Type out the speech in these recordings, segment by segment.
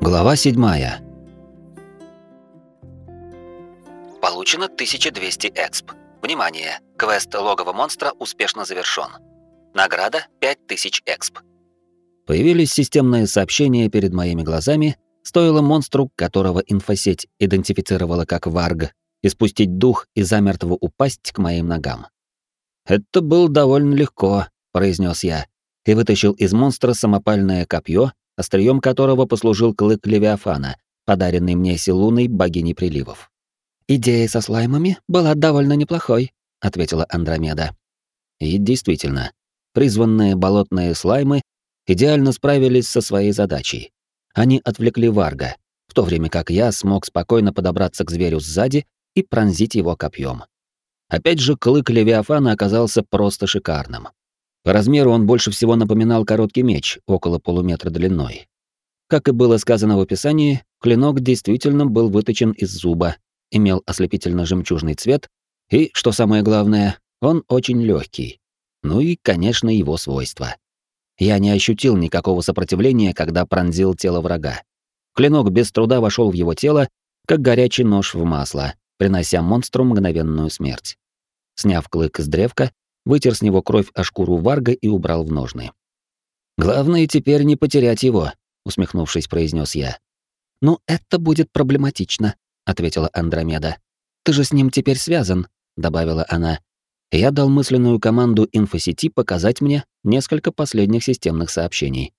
Глава 7. Получено 1200 эксп. Внимание! Квест логово монстра успешно завершён. Награда 5000 эксп. Появились системные сообщения перед моими глазами, стоило монстру, которого инфосеть идентифицировала как Варг, испустить дух и замертво упасть к моим ногам. «Это было довольно легко», — произнес я, и вытащил из монстра самопальное копье, острием которого послужил клык Левиафана, подаренный мне Силуной богиней приливов. «Идея со слаймами была довольно неплохой», — ответила Андромеда. И действительно, призванные болотные слаймы идеально справились со своей задачей. Они отвлекли Варга, в то время как я смог спокойно подобраться к зверю сзади и пронзить его копьем. Опять же, клык Левиафана оказался просто шикарным. По размеру он больше всего напоминал короткий меч, около полуметра длиной. Как и было сказано в описании, клинок действительно был выточен из зуба, имел ослепительно-жемчужный цвет и, что самое главное, он очень легкий. Ну и, конечно, его свойства. Я не ощутил никакого сопротивления, когда пронзил тело врага. Клинок без труда вошел в его тело, как горячий нож в масло, принося монстру мгновенную смерть. Сняв клык с древка, вытер с него кровь о шкуру варга и убрал в ножны. «Главное теперь не потерять его», — усмехнувшись, произнес я. «Ну, это будет проблематично», — ответила Андромеда. «Ты же с ним теперь связан», — добавила она. Я дал мысленную команду инфосети показать мне несколько последних системных сообщений.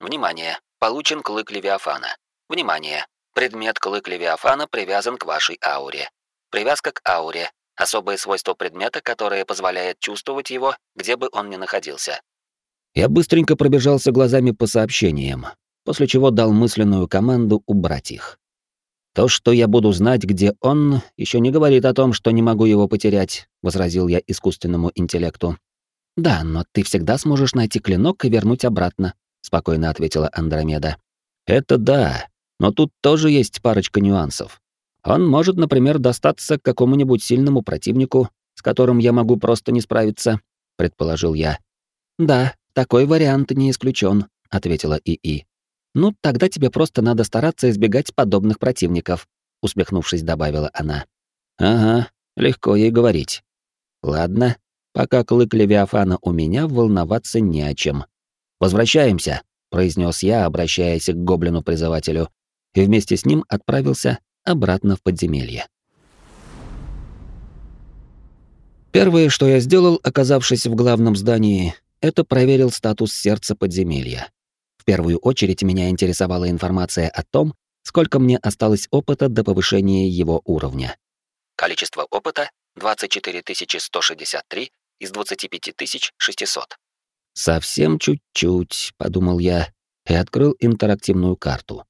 «Внимание! Получен клык Левиафана. Внимание! Предмет клык Левиафана привязан к вашей ауре. Привязка к ауре особое свойство предмета, которое позволяет чувствовать его, где бы он ни находился. Я быстренько пробежался глазами по сообщениям, после чего дал мысленную команду убрать их. То, что я буду знать, где он, еще не говорит о том, что не могу его потерять, возразил я искусственному интеллекту. Да, но ты всегда сможешь найти клинок и вернуть обратно, спокойно ответила Андромеда. Это да, но тут тоже есть парочка нюансов. Он может, например, достаться какому-нибудь сильному противнику, с которым я могу просто не справиться, предположил я. Да, такой вариант не исключен, ответила ИИ. Ну, тогда тебе просто надо стараться избегать подобных противников, усмехнувшись, добавила она. Ага, легко ей говорить. Ладно, пока клык Левиафана у меня, волноваться не о чем. Возвращаемся, произнес я, обращаясь к гоблину-призывателю, и вместе с ним отправился обратно в подземелье. Первое, что я сделал, оказавшись в главном здании, это проверил статус сердца подземелья. В первую очередь меня интересовала информация о том, сколько мне осталось опыта до повышения его уровня. Количество опыта — 24 163 из 25 600. «Совсем чуть-чуть», — подумал я, и открыл интерактивную карту.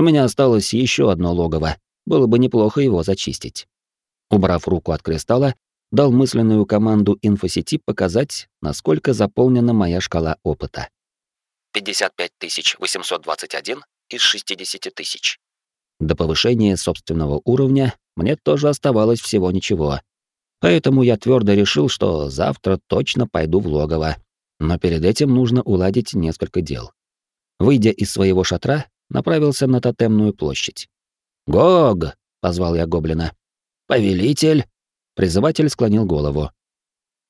У меня осталось еще одно логово, было бы неплохо его зачистить. Убрав руку от кристалла, дал мысленную команду инфосети показать, насколько заполнена моя шкала опыта. 55 821 из 60 тысяч. До повышения собственного уровня мне тоже оставалось всего ничего. Поэтому я твердо решил, что завтра точно пойду в логово. Но перед этим нужно уладить несколько дел. Выйдя из своего шатра, направился на тотемную площадь. «Гог!» — позвал я гоблина. «Повелитель!» — призыватель склонил голову.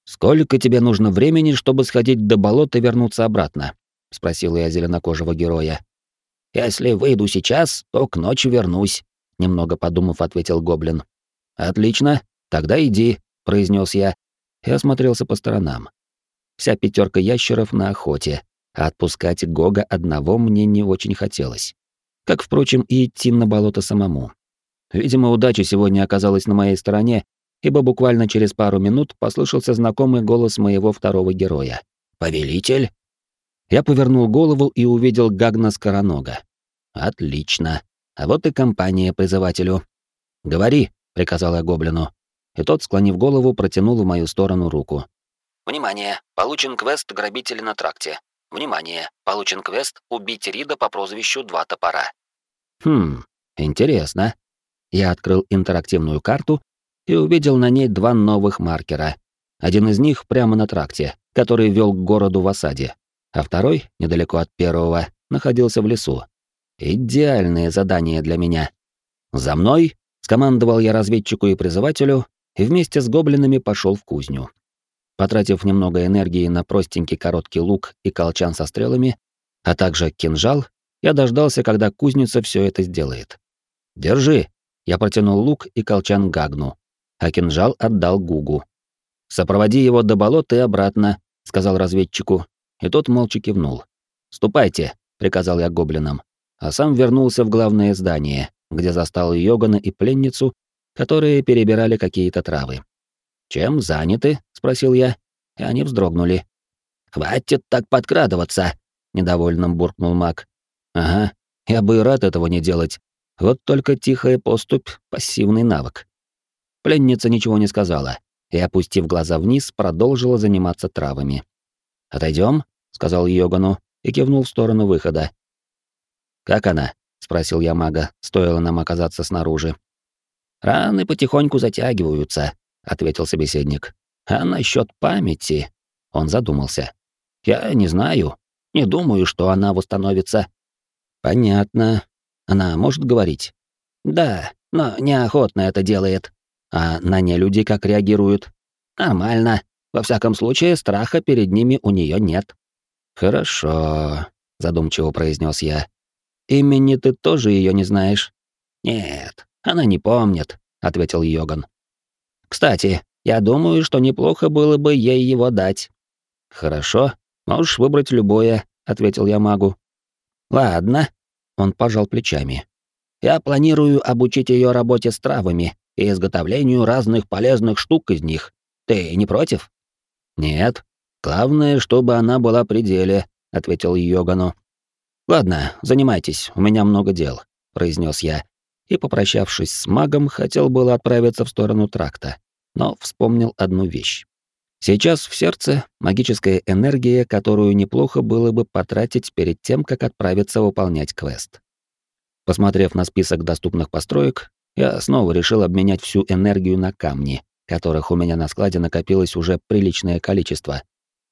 «Сколько тебе нужно времени, чтобы сходить до болота и вернуться обратно?» — спросил я зеленокожего героя. «Если выйду сейчас, то к ночи вернусь», — немного подумав, ответил гоблин. «Отлично, тогда иди», — произнес я и осмотрелся по сторонам. Вся пятерка ящеров на охоте, а отпускать Гога одного мне не очень хотелось. Как, впрочем, и идти на болото самому. Видимо, удача сегодня оказалась на моей стороне, ибо буквально через пару минут послышался знакомый голос моего второго героя. «Повелитель?» Я повернул голову и увидел Гагна Скоронога. «Отлично. А вот и компания призывателю». «Говори», — приказал я гоблину. И тот, склонив голову, протянул в мою сторону руку. «Внимание! Получен квест «Грабители на тракте». Внимание! Получен квест «Убить Рида по прозвищу Два топора». Хм, интересно. Я открыл интерактивную карту и увидел на ней два новых маркера. Один из них прямо на тракте, который вел к городу в осаде. а второй, недалеко от первого, находился в лесу. Идеальное задание для меня. «За мной!» — скомандовал я разведчику и призывателю, и вместе с гоблинами пошел в кузню. Потратив немного энергии на простенький короткий лук и колчан со стрелами, а также кинжал, я дождался, когда кузница все это сделает. «Держи!» — я протянул лук и колчан Гагну, а кинжал отдал Гугу. «Сопроводи его до болота и обратно», — сказал разведчику, и тот молча кивнул. «Ступайте», — приказал я гоблинам, а сам вернулся в главное здание, где застал Йогана и пленницу, которые перебирали какие-то травы. «Чем заняты?» — спросил я, и они вздрогнули. «Хватит так подкрадываться!» — недовольным буркнул маг. «Ага, я бы и рад этого не делать. Вот только тихая поступь — пассивный навык». Пленница ничего не сказала и, опустив глаза вниз, продолжила заниматься травами. Отойдем, сказал Йогану и кивнул в сторону выхода. «Как она?» — спросил я мага, стоило нам оказаться снаружи. «Раны потихоньку затягиваются», — ответил собеседник. «А насчет памяти...» — он задумался. «Я не знаю. Не думаю, что она восстановится». «Понятно. Она может говорить?» «Да, но неохотно это делает». «А на не люди как реагируют?» «Нормально. Во всяком случае, страха перед ними у нее нет». «Хорошо», — задумчиво произнес я. «Имени ты тоже ее не знаешь?» «Нет, она не помнит», — ответил Йоган. Кстати, я думаю, что неплохо было бы ей его дать. Хорошо, можешь выбрать любое, ответил я магу. Ладно, он пожал плечами. Я планирую обучить ее работе с травами и изготовлению разных полезных штук из них. Ты не против? Нет. Главное, чтобы она была при деле, ответил Йогану. Ладно, занимайтесь, у меня много дел, произнес я и, попрощавшись с магом, хотел было отправиться в сторону тракта, но вспомнил одну вещь. Сейчас в сердце магическая энергия, которую неплохо было бы потратить перед тем, как отправиться выполнять квест. Посмотрев на список доступных построек, я снова решил обменять всю энергию на камни, которых у меня на складе накопилось уже приличное количество,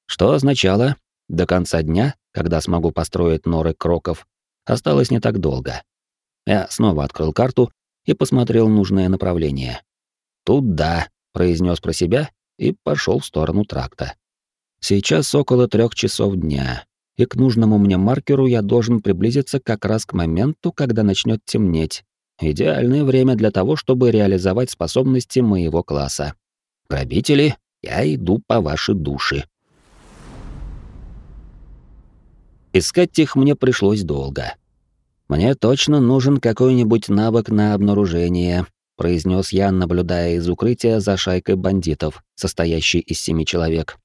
что означало, до конца дня, когда смогу построить норы кроков, осталось не так долго. Я снова открыл карту и посмотрел нужное направление. «Туда», — произнес про себя и пошел в сторону тракта. Сейчас около трех часов дня, и к нужному мне маркеру я должен приблизиться как раз к моменту, когда начнет темнеть. Идеальное время для того, чтобы реализовать способности моего класса. Грабители, я иду по вашей душе. Искать их мне пришлось долго. «Мне точно нужен какой-нибудь навык на обнаружение», произнес я, наблюдая из укрытия за шайкой бандитов, состоящей из семи человек.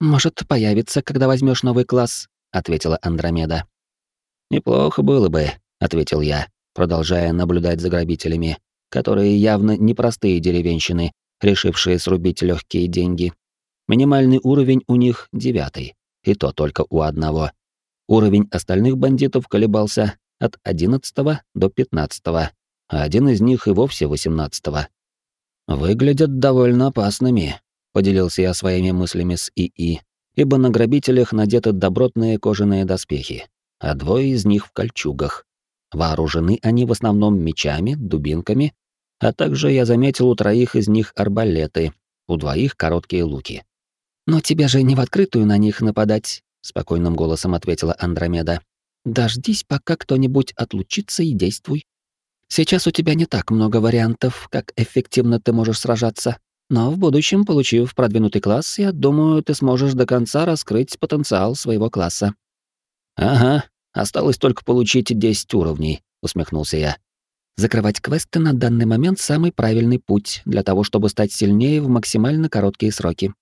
«Может, появится, когда возьмешь новый класс», — ответила Андромеда. «Неплохо было бы», — ответил я, продолжая наблюдать за грабителями, которые явно непростые деревенщины, решившие срубить легкие деньги. Минимальный уровень у них девятый, и то только у одного. Уровень остальных бандитов колебался от 11 до 15, а один из них и вовсе 18. Выглядят довольно опасными, поделился я своими мыслями с ИИ, ибо на грабителях надеты добротные кожаные доспехи, а двое из них в кольчугах. Вооружены они в основном мечами, дубинками, а также я заметил у троих из них арбалеты, у двоих короткие луки. «Но тебе же не в открытую на них нападать», — спокойным голосом ответила Андромеда. Дождись, пока кто-нибудь отлучится и действуй. Сейчас у тебя не так много вариантов, как эффективно ты можешь сражаться, но в будущем, получив продвинутый класс, я думаю, ты сможешь до конца раскрыть потенциал своего класса. Ага, осталось только получить 10 уровней, усмехнулся я. Закрывать квесты на данный момент самый правильный путь для того, чтобы стать сильнее в максимально короткие сроки.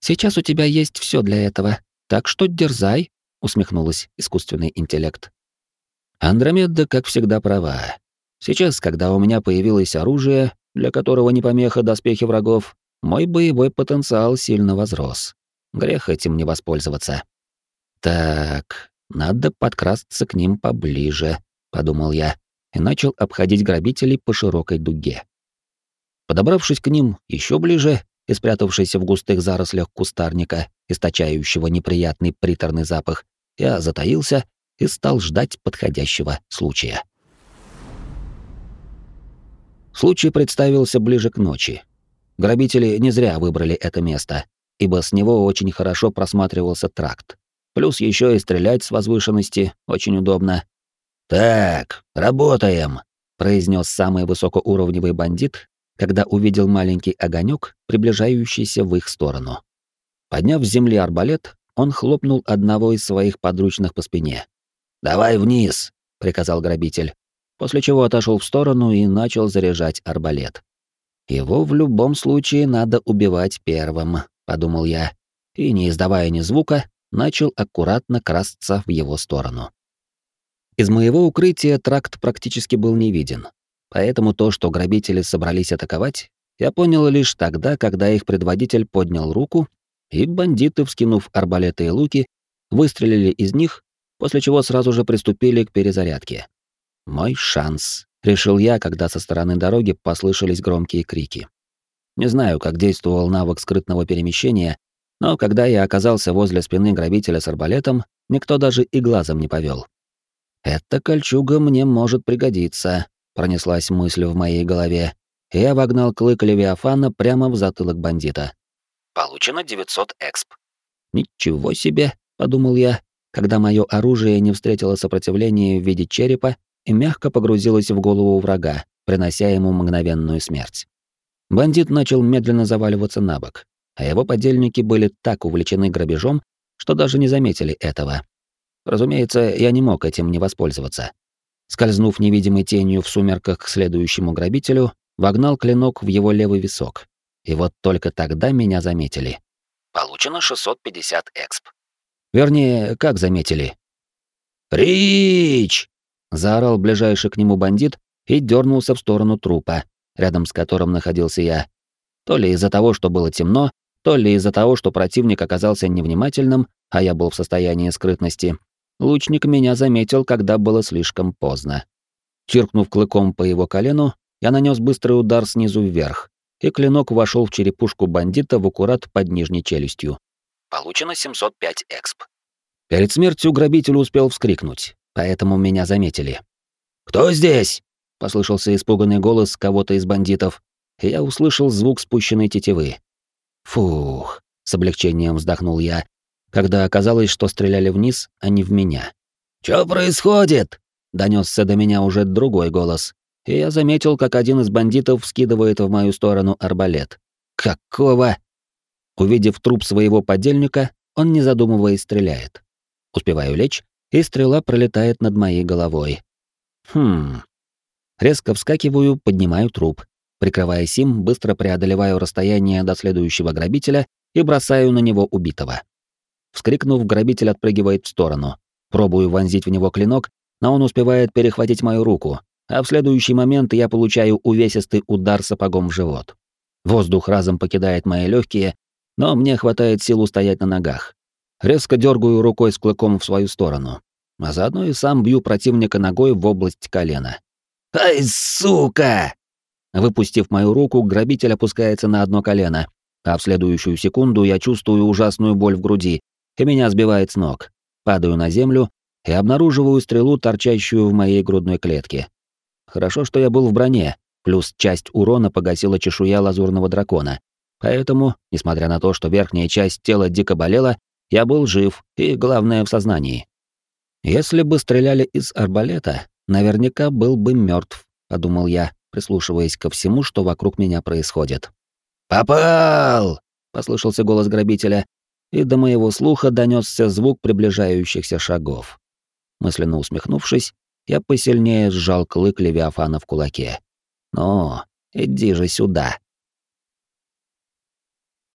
Сейчас у тебя есть все для этого, так что дерзай усмехнулась искусственный интеллект. Андромеда, как всегда, права. Сейчас, когда у меня появилось оружие, для которого не помеха доспехи врагов, мой боевой потенциал сильно возрос. Грех этим не воспользоваться. Так, надо подкрасться к ним поближе, подумал я, и начал обходить грабителей по широкой дуге. Подобравшись к ним еще ближе, и спрятавшийся в густых зарослях кустарника, источающего неприятный приторный запах, я затаился и стал ждать подходящего случая. Случай представился ближе к ночи. Грабители не зря выбрали это место, ибо с него очень хорошо просматривался тракт. Плюс еще и стрелять с возвышенности очень удобно. «Так, работаем», — произнес самый высокоуровневый бандит, когда увидел маленький огонек, приближающийся в их сторону. Подняв с земли арбалет, он хлопнул одного из своих подручных по спине. «Давай вниз», — приказал грабитель, после чего отошел в сторону и начал заряжать арбалет. «Его в любом случае надо убивать первым», — подумал я, и, не издавая ни звука, начал аккуратно красться в его сторону. Из моего укрытия тракт практически был не виден, поэтому то, что грабители собрались атаковать, я понял лишь тогда, когда их предводитель поднял руку, и бандиты, вскинув арбалеты и луки, выстрелили из них, после чего сразу же приступили к перезарядке. «Мой шанс», — решил я, когда со стороны дороги послышались громкие крики. Не знаю, как действовал навык скрытного перемещения, но когда я оказался возле спины грабителя с арбалетом, никто даже и глазом не повел. «Эта кольчуга мне может пригодиться», — пронеслась мысль в моей голове. Я вогнал клык Левиафана прямо в затылок бандита. Получено 900 эксп. «Ничего себе», — подумал я, когда мое оружие не встретило сопротивления в виде черепа и мягко погрузилось в голову врага, принося ему мгновенную смерть. Бандит начал медленно заваливаться на бок, а его подельники были так увлечены грабежом, что даже не заметили этого. Разумеется, я не мог этим не воспользоваться. Скользнув невидимой тенью в сумерках к следующему грабителю, вогнал клинок в его левый висок. И вот только тогда меня заметили. Получено 650 эксп. Вернее, как заметили? «Рич!» — заорал ближайший к нему бандит и дернулся в сторону трупа, рядом с которым находился я. То ли из-за того, что было темно, то ли из-за того, что противник оказался невнимательным, а я был в состоянии скрытности, лучник меня заметил, когда было слишком поздно. Чиркнув клыком по его колену, я нанес быстрый удар снизу вверх, и клинок вошел в черепушку бандита в аккурат под нижней челюстью. Получено 705 эксп. Перед смертью грабитель успел вскрикнуть, поэтому меня заметили. «Кто здесь?» — послышался испуганный голос кого-то из бандитов, я услышал звук спущенной тетивы. Фух, с облегчением вздохнул я, когда оказалось, что стреляли вниз, а не в меня. «Чё происходит?» — донесся до меня уже другой голос, и я заметил, как один из бандитов скидывает в мою сторону арбалет. «Какого?» Увидев труп своего подельника, он, не задумываясь, стреляет. Успеваю лечь, и стрела пролетает над моей головой. Хм. Резко вскакиваю, поднимаю труп. Прикрываясь им, быстро преодолеваю расстояние до следующего грабителя и бросаю на него убитого. Вскрикнув, грабитель отпрыгивает в сторону. Пробую вонзить в него клинок, но он успевает перехватить мою руку, а в следующий момент я получаю увесистый удар сапогом в живот. Воздух разом покидает мои легкие, но мне хватает сил устоять на ногах. Резко дергаю рукой с клыком в свою сторону, а заодно и сам бью противника ногой в область колена. «Ай, сука!» Выпустив мою руку, грабитель опускается на одно колено, а в следующую секунду я чувствую ужасную боль в груди, и меня сбивает с ног. Падаю на землю и обнаруживаю стрелу, торчащую в моей грудной клетке. Хорошо, что я был в броне, плюс часть урона погасила чешуя лазурного дракона. Поэтому, несмотря на то, что верхняя часть тела дико болела, я был жив и, главное, в сознании. Если бы стреляли из арбалета, наверняка был бы мертв, подумал я, прислушиваясь ко всему, что вокруг меня происходит. «Попал!» — послышался голос грабителя, и до моего слуха донесся звук приближающихся шагов. Мысленно усмехнувшись, я посильнее сжал клык Левиафана в кулаке. «Ну, иди же сюда!»